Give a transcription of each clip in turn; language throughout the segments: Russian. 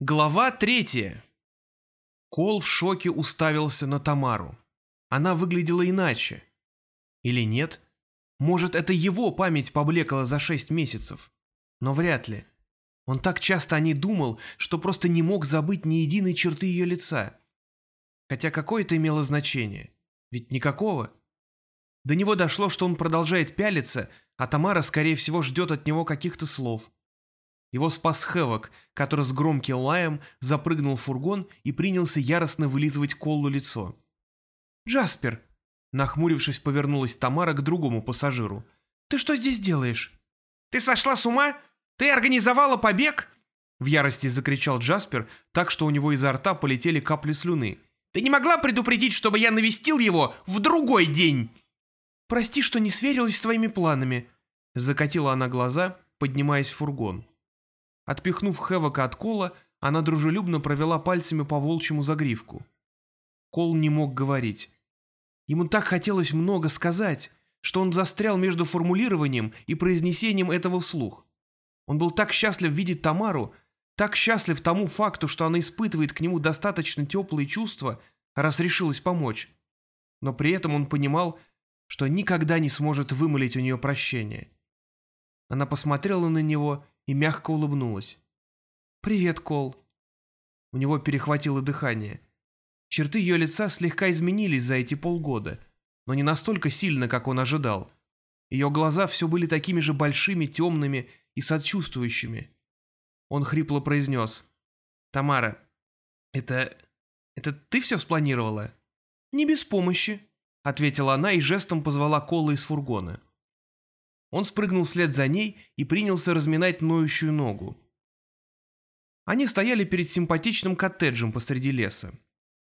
Глава третья. Кол в шоке уставился на Тамару. Она выглядела иначе. Или нет? Может, это его память поблекла за шесть месяцев? Но вряд ли. Он так часто о ней думал, что просто не мог забыть ни единой черты ее лица. Хотя какое это имело значение? Ведь никакого. До него дошло, что он продолжает пялиться, а Тамара, скорее всего, ждет от него каких-то слов. Его спас Хэвок, который с громким лаем запрыгнул в фургон и принялся яростно вылизывать Коллу лицо. «Джаспер!» Нахмурившись, повернулась Тамара к другому пассажиру. «Ты что здесь делаешь?» «Ты сошла с ума? Ты организовала побег?» В ярости закричал Джаспер, так что у него изо рта полетели капли слюны. «Ты не могла предупредить, чтобы я навестил его в другой день?» «Прости, что не сверилась с твоими планами», — закатила она глаза, поднимаясь в фургон. Отпихнув Хевока от Кола, она дружелюбно провела пальцами по волчьему загривку. Кол не мог говорить. Ему так хотелось много сказать, что он застрял между формулированием и произнесением этого вслух. Он был так счастлив видеть Тамару, так счастлив тому факту, что она испытывает к нему достаточно теплые чувства, раз решилась помочь. Но при этом он понимал, что никогда не сможет вымолить у нее прощение. Она посмотрела на него и мягко улыбнулась. «Привет, Кол». У него перехватило дыхание. Черты ее лица слегка изменились за эти полгода, но не настолько сильно, как он ожидал. Ее глаза все были такими же большими, темными и сочувствующими. Он хрипло произнес. «Тамара, это... это ты все спланировала?» «Не без помощи», — ответила она и жестом позвала Кола из фургона. Он спрыгнул вслед за ней и принялся разминать ноющую ногу. Они стояли перед симпатичным коттеджем посреди леса.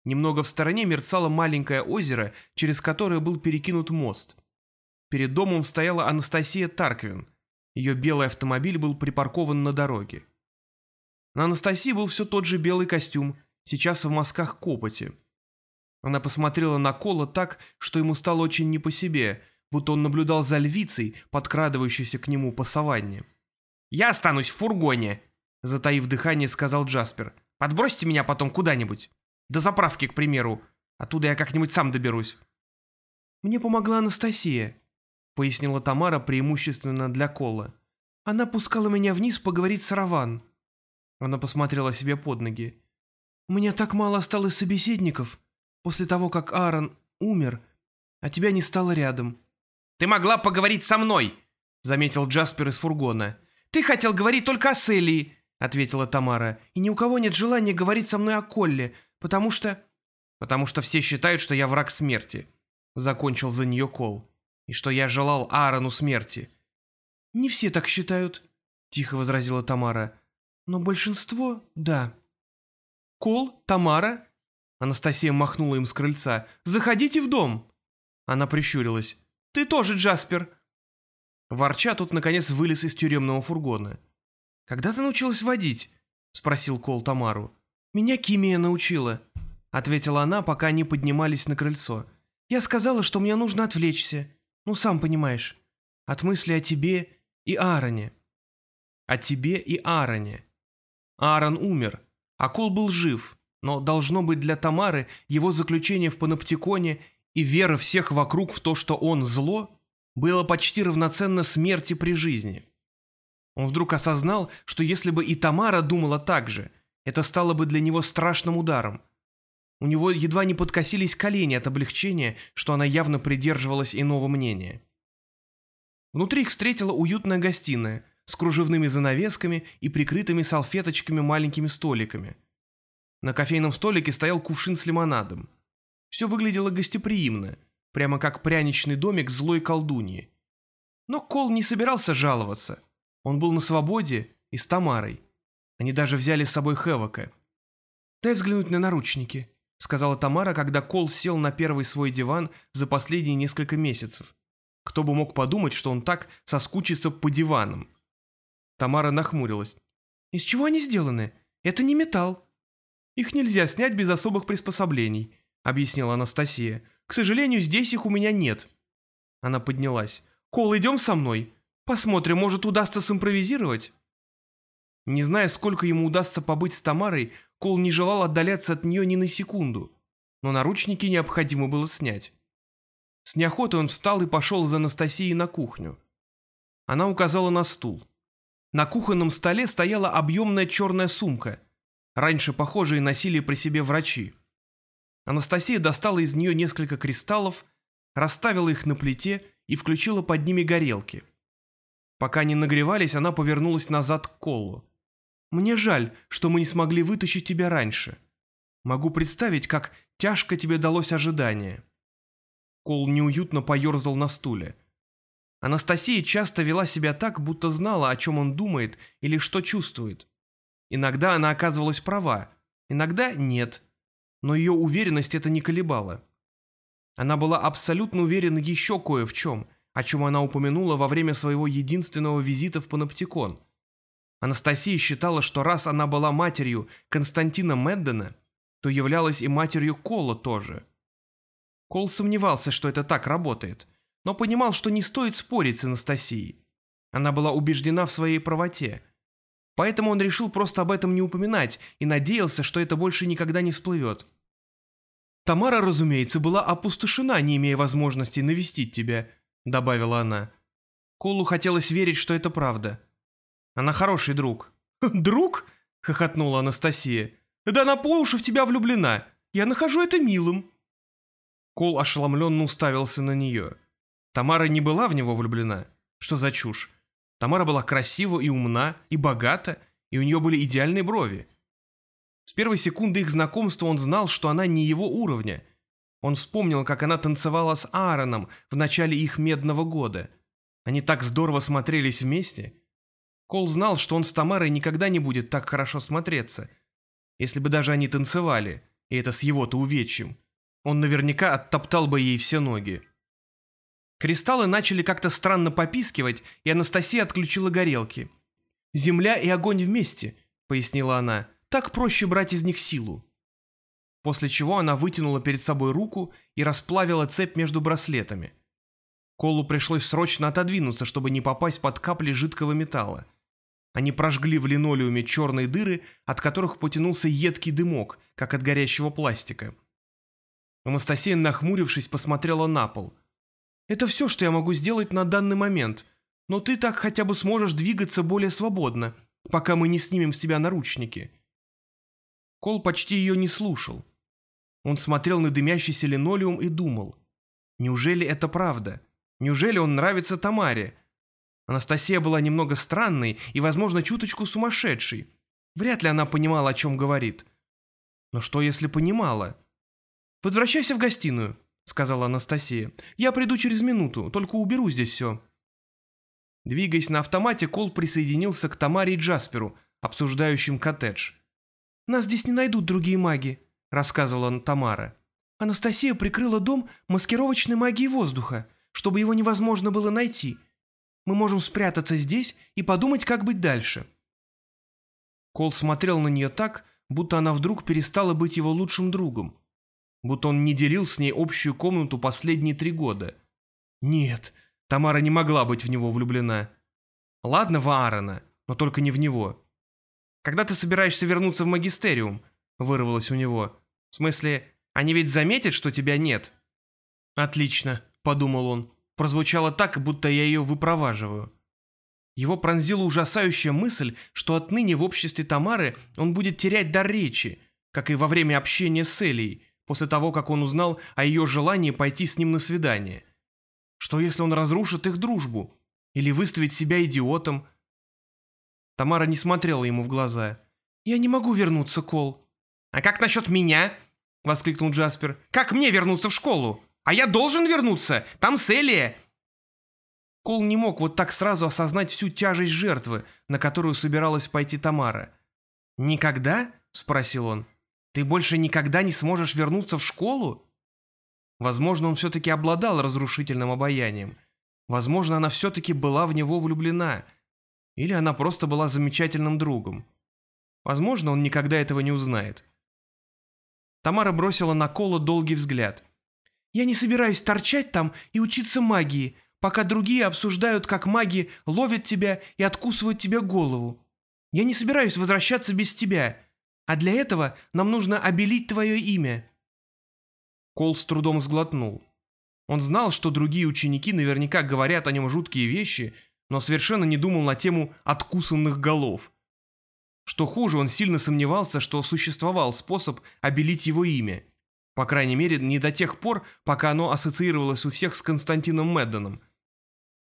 Немного в стороне мерцало маленькое озеро, через которое был перекинут мост. Перед домом стояла Анастасия Тарквин. Ее белый автомобиль был припаркован на дороге. На Анастасии был все тот же белый костюм, сейчас в мазках копоти. Она посмотрела на Кола так, что ему стало очень не по себе – будто он наблюдал за львицей, подкрадывающейся к нему по саванне. «Я останусь в фургоне», — затаив дыхание, сказал Джаспер. «Подбросьте меня потом куда-нибудь. До заправки, к примеру. Оттуда я как-нибудь сам доберусь». «Мне помогла Анастасия», — пояснила Тамара преимущественно для Кола. «Она пускала меня вниз поговорить с Раван». Она посмотрела себе под ноги. «У меня так мало осталось собеседников после того, как Аарон умер, а тебя не стало рядом. «Ты могла поговорить со мной!» — заметил Джаспер из фургона. «Ты хотел говорить только о Селии!» — ответила Тамара. «И ни у кого нет желания говорить со мной о Колле, потому что...» «Потому что все считают, что я враг смерти», — закончил за нее Кол. «И что я желал Аарону смерти». «Не все так считают», — тихо возразила Тамара. «Но большинство — да». «Кол, Тамара?» Анастасия махнула им с крыльца. «Заходите в дом!» Она прищурилась. Ты тоже, Джаспер!» Ворча тут, наконец, вылез из тюремного фургона. «Когда ты научилась водить?» — спросил Кол Тамару. «Меня Кимия научила», — ответила она, пока они поднимались на крыльцо. «Я сказала, что мне нужно отвлечься. Ну, сам понимаешь. От мысли о тебе и Аароне». «О тебе и Аароне». Аарон умер, а Кол был жив, но, должно быть, для Тамары его заключение в паноптиконе и вера всех вокруг в то, что он зло, было почти равноценно смерти при жизни. Он вдруг осознал, что если бы и Тамара думала так же, это стало бы для него страшным ударом. У него едва не подкосились колени от облегчения, что она явно придерживалась иного мнения. Внутри их встретила уютная гостиная с кружевными занавесками и прикрытыми салфеточками маленькими столиками. На кофейном столике стоял кувшин с лимонадом. Все выглядело гостеприимно, прямо как пряничный домик злой колдуньи. Но Кол не собирался жаловаться. Он был на свободе и с Тамарой. Они даже взяли с собой Хевока. «Дай взглянуть на наручники», — сказала Тамара, когда Кол сел на первый свой диван за последние несколько месяцев. Кто бы мог подумать, что он так соскучится по диванам. Тамара нахмурилась. «Из чего они сделаны? Это не металл. Их нельзя снять без особых приспособлений объяснила Анастасия. «К сожалению, здесь их у меня нет». Она поднялась. «Кол, идем со мной. Посмотрим, может, удастся симпровизировать?» Не зная, сколько ему удастся побыть с Тамарой, Кол не желал отдаляться от нее ни на секунду, но наручники необходимо было снять. С неохотой он встал и пошел за Анастасией на кухню. Она указала на стул. На кухонном столе стояла объемная черная сумка. Раньше похожие носили при себе врачи. Анастасия достала из нее несколько кристаллов, расставила их на плите и включила под ними горелки. Пока они нагревались, она повернулась назад к Колу. «Мне жаль, что мы не смогли вытащить тебя раньше. Могу представить, как тяжко тебе далось ожидание». Кол неуютно поерзал на стуле. Анастасия часто вела себя так, будто знала, о чем он думает или что чувствует. Иногда она оказывалась права, иногда нет, но ее уверенность это не колебала. Она была абсолютно уверена еще кое в чем, о чем она упомянула во время своего единственного визита в Паноптикон. Анастасия считала, что раз она была матерью Константина Меддена, то являлась и матерью Кола тоже. Кол сомневался, что это так работает, но понимал, что не стоит спорить с Анастасией. Она была убеждена в своей правоте. Поэтому он решил просто об этом не упоминать и надеялся, что это больше никогда не всплывет. «Тамара, разумеется, была опустошена, не имея возможности навестить тебя», — добавила она. Колу хотелось верить, что это правда. Она хороший друг. «Друг?» — хохотнула Анастасия. «Да она по уши в тебя влюблена. Я нахожу это милым». Кол ошеломленно уставился на нее. Тамара не была в него влюблена. Что за чушь? Тамара была красива и умна, и богата, и у нее были идеальные брови первой секунды их знакомства он знал, что она не его уровня. Он вспомнил, как она танцевала с Аароном в начале их медного года. Они так здорово смотрелись вместе. Кол знал, что он с Тамарой никогда не будет так хорошо смотреться. Если бы даже они танцевали, и это с его-то увечьем, он наверняка оттоптал бы ей все ноги. Кристаллы начали как-то странно попискивать, и Анастасия отключила горелки. «Земля и огонь вместе», — пояснила она. Так проще брать из них силу. После чего она вытянула перед собой руку и расплавила цепь между браслетами. Колу пришлось срочно отодвинуться, чтобы не попасть под капли жидкого металла. Они прожгли в линолеуме черные дыры, от которых потянулся едкий дымок, как от горящего пластика. Анастасия, нахмурившись, посмотрела на пол. «Это все, что я могу сделать на данный момент, но ты так хотя бы сможешь двигаться более свободно, пока мы не снимем с тебя наручники. Кол почти ее не слушал. Он смотрел на дымящийся линолеум и думал. Неужели это правда? Неужели он нравится Тамаре? Анастасия была немного странной и, возможно, чуточку сумасшедшей. Вряд ли она понимала, о чем говорит. Но что, если понимала? «Возвращайся в гостиную», — сказала Анастасия. «Я приду через минуту, только уберу здесь все». Двигаясь на автомате, Кол присоединился к Тамаре и Джасперу, обсуждающим коттедж. «Нас здесь не найдут другие маги», — рассказывала Тамара. «Анастасия прикрыла дом маскировочной магией воздуха, чтобы его невозможно было найти. Мы можем спрятаться здесь и подумать, как быть дальше». Кол смотрел на нее так, будто она вдруг перестала быть его лучшим другом. Будто он не делил с ней общую комнату последние три года. Нет, Тамара не могла быть в него влюблена. Ладно, в Аарона, но только не в него. Когда ты собираешься вернуться в магистериум?» — вырвалось у него. «В смысле, они ведь заметят, что тебя нет?» «Отлично», — подумал он. Прозвучало так, будто я ее выпроваживаю. Его пронзила ужасающая мысль, что отныне в обществе Тамары он будет терять дар речи, как и во время общения с Элией, после того, как он узнал о ее желании пойти с ним на свидание. Что если он разрушит их дружбу? Или выставит себя идиотом? Тамара не смотрела ему в глаза. «Я не могу вернуться, Кол». «А как насчет меня?» — воскликнул Джаспер. «Как мне вернуться в школу? А я должен вернуться! Там Селия!» Кол не мог вот так сразу осознать всю тяжесть жертвы, на которую собиралась пойти Тамара. «Никогда?» — спросил он. «Ты больше никогда не сможешь вернуться в школу?» Возможно, он все-таки обладал разрушительным обаянием. Возможно, она все-таки была в него влюблена — или она просто была замечательным другом. Возможно, он никогда этого не узнает. Тамара бросила на Кола долгий взгляд. «Я не собираюсь торчать там и учиться магии, пока другие обсуждают, как маги ловят тебя и откусывают тебе голову. Я не собираюсь возвращаться без тебя, а для этого нам нужно обелить твое имя». Кол с трудом сглотнул. Он знал, что другие ученики наверняка говорят о нем жуткие вещи, но совершенно не думал на тему откусанных голов. Что хуже, он сильно сомневался, что существовал способ обелить его имя. По крайней мере, не до тех пор, пока оно ассоциировалось у всех с Константином Меддоном.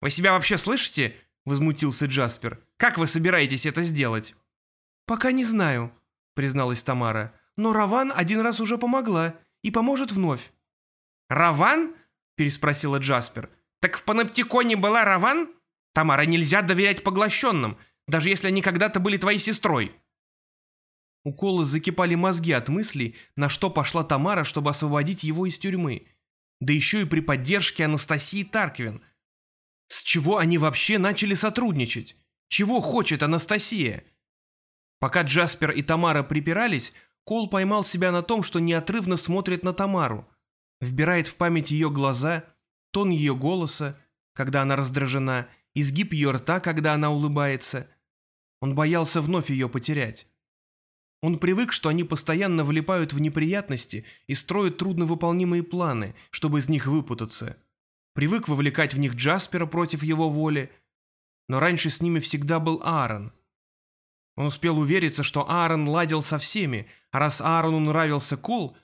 «Вы себя вообще слышите?» — возмутился Джаспер. «Как вы собираетесь это сделать?» «Пока не знаю», — призналась Тамара. «Но Раван один раз уже помогла и поможет вновь». «Раван?» — переспросила Джаспер. «Так в паноптиконе была Раван? Тамара, нельзя доверять поглощенным, даже если они когда-то были твоей сестрой». У Колы закипали мозги от мыслей, на что пошла Тамара, чтобы освободить его из тюрьмы. Да еще и при поддержке Анастасии Тарквин. С чего они вообще начали сотрудничать? Чего хочет Анастасия? Пока Джаспер и Тамара припирались, Кол поймал себя на том, что неотрывно смотрит на Тамару. Вбирает в память ее глаза, тон ее голоса, когда она раздражена, изгиб ее рта, когда она улыбается. Он боялся вновь ее потерять. Он привык, что они постоянно влипают в неприятности и строят трудновыполнимые планы, чтобы из них выпутаться. Привык вовлекать в них Джаспера против его воли, но раньше с ними всегда был Аарон. Он успел увериться, что Аарон ладил со всеми, а раз Аарону нравился Кол,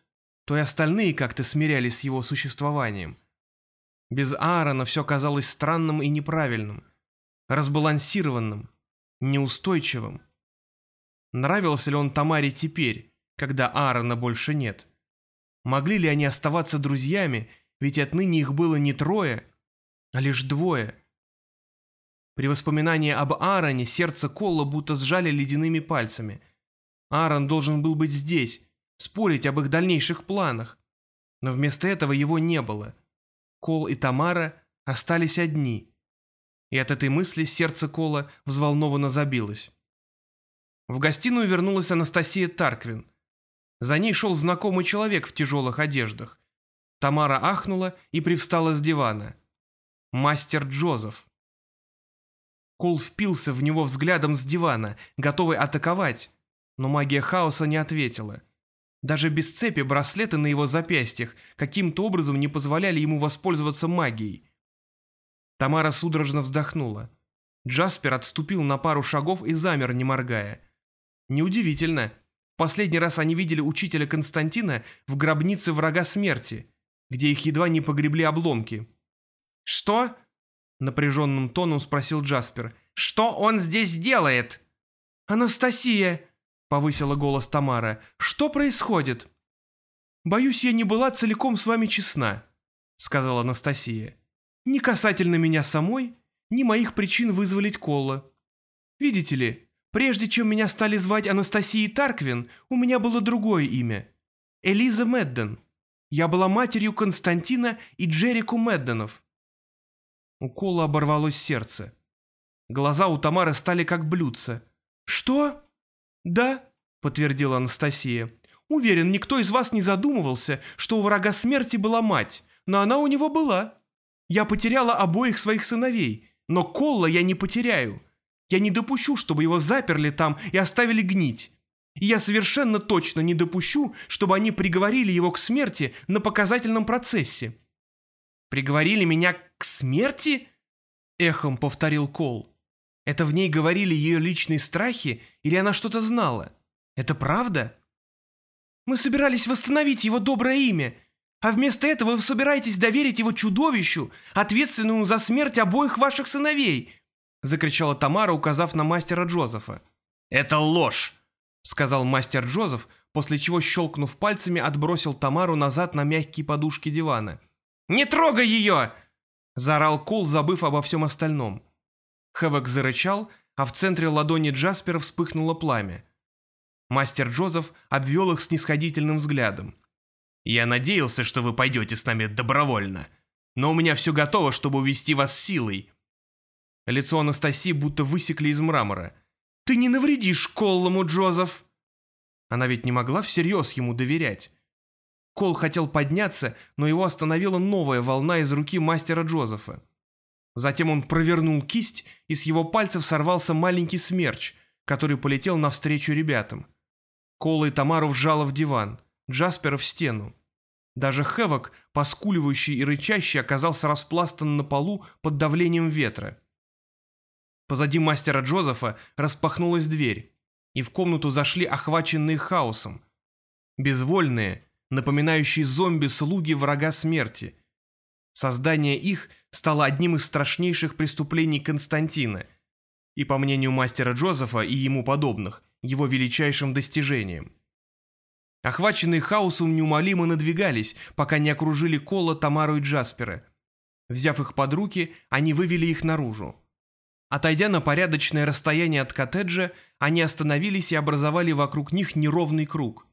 то и остальные как-то смирялись с его существованием. Без Аарона все казалось странным и неправильным, разбалансированным, неустойчивым. Нравился ли он Тамаре теперь, когда Аарона больше нет? Могли ли они оставаться друзьями, ведь отныне их было не трое, а лишь двое? При воспоминании об Аароне сердце Колла будто сжали ледяными пальцами. Аарон должен был быть здесь, спорить об их дальнейших планах. Но вместо этого его не было. Кол и Тамара остались одни. И от этой мысли сердце Кола взволнованно забилось. В гостиную вернулась Анастасия Тарквин. За ней шел знакомый человек в тяжелых одеждах. Тамара ахнула и привстала с дивана. Мастер Джозеф. Кол впился в него взглядом с дивана, готовый атаковать, но магия хаоса не ответила. Даже без цепи браслеты на его запястьях каким-то образом не позволяли ему воспользоваться магией. Тамара судорожно вздохнула. Джаспер отступил на пару шагов и замер, не моргая. Неудивительно. Последний раз они видели учителя Константина в гробнице врага смерти, где их едва не погребли обломки. «Что?» — напряженным тоном спросил Джаспер. «Что он здесь делает?» «Анастасия!» — повысила голос Тамара. «Что происходит?» «Боюсь, я не была целиком с вами честна», — сказала Анастасия. «Ни касательно меня самой, ни моих причин вызволить Колла. Видите ли, Прежде чем меня стали звать Анастасией Тарквин, у меня было другое имя. Элиза Медден. Я была матерью Константина и Джерику Медденов. У Кола оборвалось сердце. Глаза у Тамары стали как блюдца. «Что?» «Да», — подтвердила Анастасия. «Уверен, никто из вас не задумывался, что у врага смерти была мать, но она у него была. Я потеряла обоих своих сыновей, но Колла я не потеряю. Я не допущу, чтобы его заперли там и оставили гнить. И я совершенно точно не допущу, чтобы они приговорили его к смерти на показательном процессе». «Приговорили меня к смерти?» — эхом повторил Кол. «Это в ней говорили ее личные страхи или она что-то знала? Это правда?» «Мы собирались восстановить его доброе имя», а вместо этого вы собираетесь доверить его чудовищу, ответственному за смерть обоих ваших сыновей, — закричала Тамара, указав на мастера Джозефа. «Это ложь!» — сказал мастер Джозеф, после чего, щелкнув пальцами, отбросил Тамару назад на мягкие подушки дивана. «Не трогай ее!» — заорал Кол, забыв обо всем остальном. Хэвок зарычал, а в центре ладони Джаспера вспыхнуло пламя. Мастер Джозеф обвел их снисходительным взглядом. «Я надеялся, что вы пойдете с нами добровольно, но у меня все готово, чтобы увести вас силой. Лицо Анастасии будто высекли из мрамора. «Ты не навредишь Коллому, Джозеф!» Она ведь не могла всерьез ему доверять. Кол хотел подняться, но его остановила новая волна из руки мастера Джозефа. Затем он провернул кисть, и с его пальцев сорвался маленький смерч, который полетел навстречу ребятам. Кола и Тамару вжало в диван, Джаспера в стену. Даже Хэвок, поскуливающий и рычащий, оказался распластан на полу под давлением ветра. Позади мастера Джозефа распахнулась дверь, и в комнату зашли охваченные хаосом. Безвольные, напоминающие зомби-слуги врага смерти. Создание их стало одним из страшнейших преступлений Константина, и, по мнению мастера Джозефа и ему подобных, его величайшим достижением. Охваченные хаосом неумолимо надвигались, пока не окружили Кола, Тамару и Джаспера. Взяв их под руки, они вывели их наружу. Отойдя на порядочное расстояние от коттеджа, они остановились и образовали вокруг них неровный круг.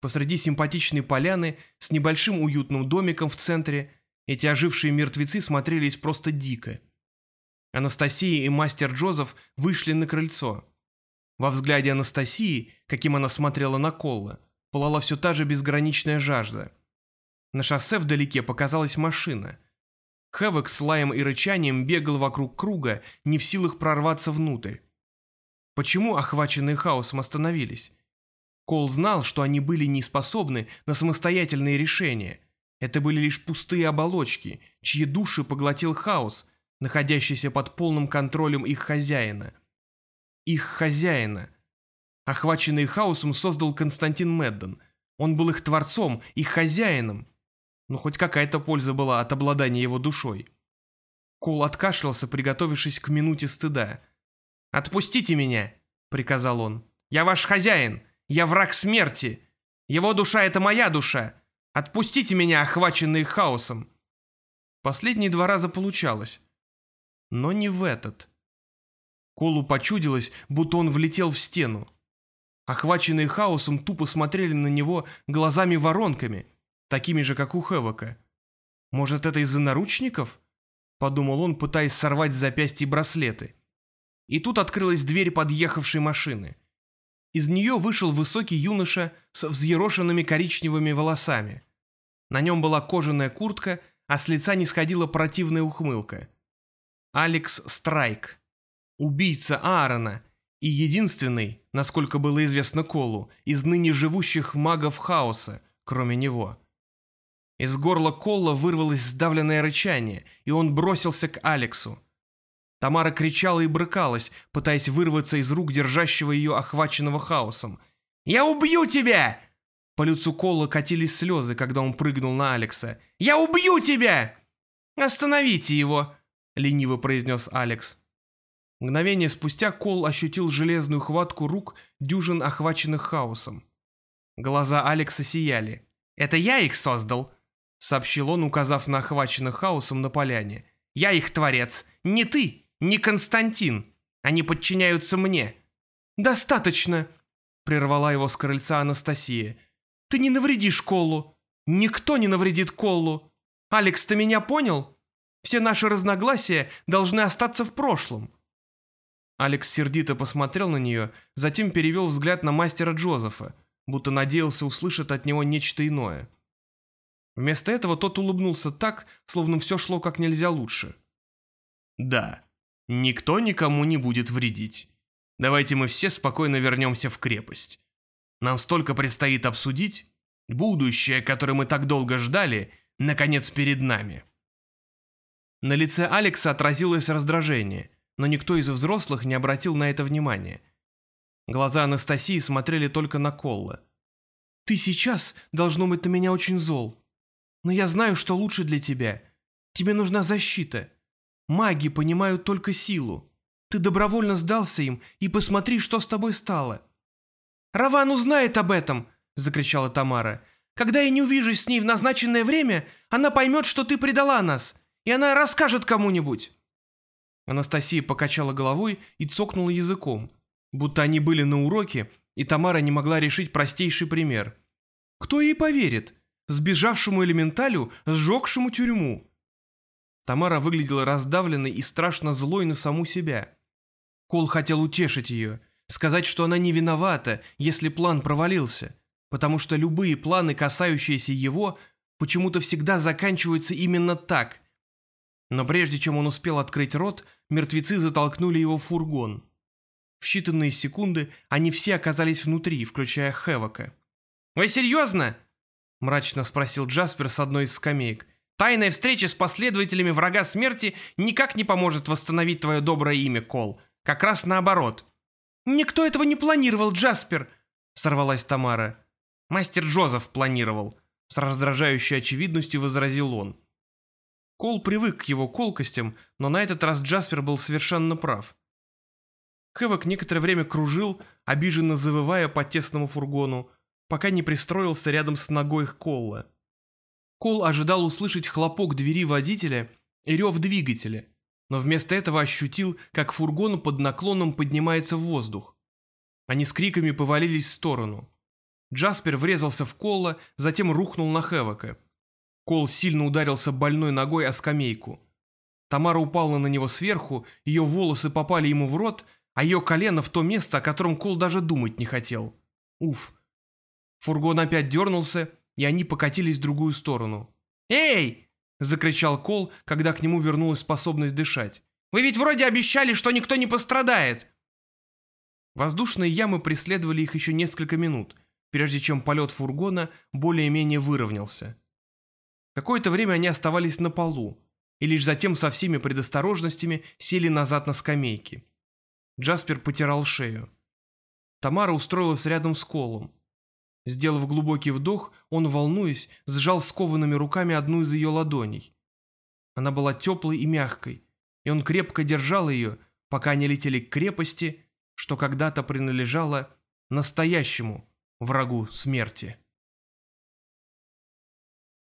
Посреди симпатичной поляны с небольшим уютным домиком в центре эти ожившие мертвецы смотрелись просто дико. Анастасия и мастер Джозеф вышли на крыльцо. Во взгляде Анастасии, каким она смотрела на Колла, пылала все та же безграничная жажда. На шоссе вдалеке показалась машина. Хэвок с лаем и рычанием бегал вокруг круга, не в силах прорваться внутрь. Почему охваченные хаосом остановились? Кол знал, что они были не способны на самостоятельные решения. Это были лишь пустые оболочки, чьи души поглотил хаос, находящийся под полным контролем их хозяина. Их хозяина – Охваченный хаосом создал Константин Медден. Он был их творцом, их хозяином. Но хоть какая-то польза была от обладания его душой. Кол откашлялся, приготовившись к минуте стыда. «Отпустите меня!» — приказал он. «Я ваш хозяин! Я враг смерти! Его душа — это моя душа! Отпустите меня, охваченные хаосом!» Последние два раза получалось. Но не в этот. Колу почудилось, будто он влетел в стену. Охваченные хаосом тупо смотрели на него глазами-воронками, такими же, как у Хэвока. «Может, это из-за наручников?» — подумал он, пытаясь сорвать с запястья браслеты. И тут открылась дверь подъехавшей машины. Из нее вышел высокий юноша с взъерошенными коричневыми волосами. На нем была кожаная куртка, а с лица не сходила противная ухмылка. Алекс Страйк. Убийца Аарона, и единственный, насколько было известно Колу, из ныне живущих магов хаоса, кроме него. Из горла Колла вырвалось сдавленное рычание, и он бросился к Алексу. Тамара кричала и брыкалась, пытаясь вырваться из рук держащего ее охваченного хаосом. «Я убью тебя!» По лицу Колла катились слезы, когда он прыгнул на Алекса. «Я убью тебя!» «Остановите его!» — лениво произнес Алекс. Мгновение спустя Кол ощутил железную хватку рук дюжин охваченных хаосом. Глаза Алекса сияли. «Это я их создал», — сообщил он, указав на охваченных хаосом на поляне. «Я их творец. Не ты, не Константин. Они подчиняются мне». «Достаточно», — прервала его с крыльца Анастасия. «Ты не навредишь Колу. Никто не навредит Колу. Алекс, ты меня понял? Все наши разногласия должны остаться в прошлом». Алекс сердито посмотрел на нее, затем перевел взгляд на мастера Джозефа, будто надеялся услышать от него нечто иное. Вместо этого тот улыбнулся так, словно все шло как нельзя лучше. «Да, никто никому не будет вредить. Давайте мы все спокойно вернемся в крепость. Нам столько предстоит обсудить. Будущее, которое мы так долго ждали, наконец перед нами». На лице Алекса отразилось раздражение – но никто из взрослых не обратил на это внимания. Глаза Анастасии смотрели только на Колла. «Ты сейчас, должно быть, на меня очень зол. Но я знаю, что лучше для тебя. Тебе нужна защита. Маги понимают только силу. Ты добровольно сдался им, и посмотри, что с тобой стало». «Раван узнает об этом!» — закричала Тамара. «Когда я не увижусь с ней в назначенное время, она поймет, что ты предала нас, и она расскажет кому-нибудь». Анастасия покачала головой и цокнула языком, будто они были на уроке, и Тамара не могла решить простейший пример. Кто ей поверит? Сбежавшему элементалю, сжегшему тюрьму? Тамара выглядела раздавленной и страшно злой на саму себя. Кол хотел утешить ее, сказать, что она не виновата, если план провалился, потому что любые планы, касающиеся его, почему-то всегда заканчиваются именно так. Но прежде чем он успел открыть рот, мертвецы затолкнули его в фургон. В считанные секунды они все оказались внутри, включая Хевока. «Вы серьезно?» — мрачно спросил Джаспер с одной из скамеек. «Тайная встреча с последователями врага смерти никак не поможет восстановить твое доброе имя, Кол. Как раз наоборот». «Никто этого не планировал, Джаспер!» — сорвалась Тамара. «Мастер Джозеф планировал», — с раздражающей очевидностью возразил он. Кол привык к его колкостям, но на этот раз Джаспер был совершенно прав. Хэвок некоторое время кружил, обиженно завывая по тесному фургону, пока не пристроился рядом с ногой Колла. Кол ожидал услышать хлопок двери водителя и рев двигателя, но вместо этого ощутил, как фургон под наклоном поднимается в воздух. Они с криками повалились в сторону. Джаспер врезался в Колла, затем рухнул на Хэвока. Кол сильно ударился больной ногой о скамейку. Тамара упала на него сверху, ее волосы попали ему в рот, а ее колено в то место, о котором Кол даже думать не хотел. Уф. Фургон опять дернулся, и они покатились в другую сторону. «Эй!» — закричал Кол, когда к нему вернулась способность дышать. «Вы ведь вроде обещали, что никто не пострадает!» Воздушные ямы преследовали их еще несколько минут, прежде чем полет фургона более-менее выровнялся. Какое-то время они оставались на полу, и лишь затем со всеми предосторожностями сели назад на скамейки. Джаспер потирал шею. Тамара устроилась рядом с Колом. Сделав глубокий вдох, он, волнуясь, сжал скованными руками одну из ее ладоней. Она была теплой и мягкой, и он крепко держал ее, пока они летели к крепости, что когда-то принадлежало настоящему врагу смерти.